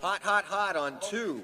Hot, hot, hot on two.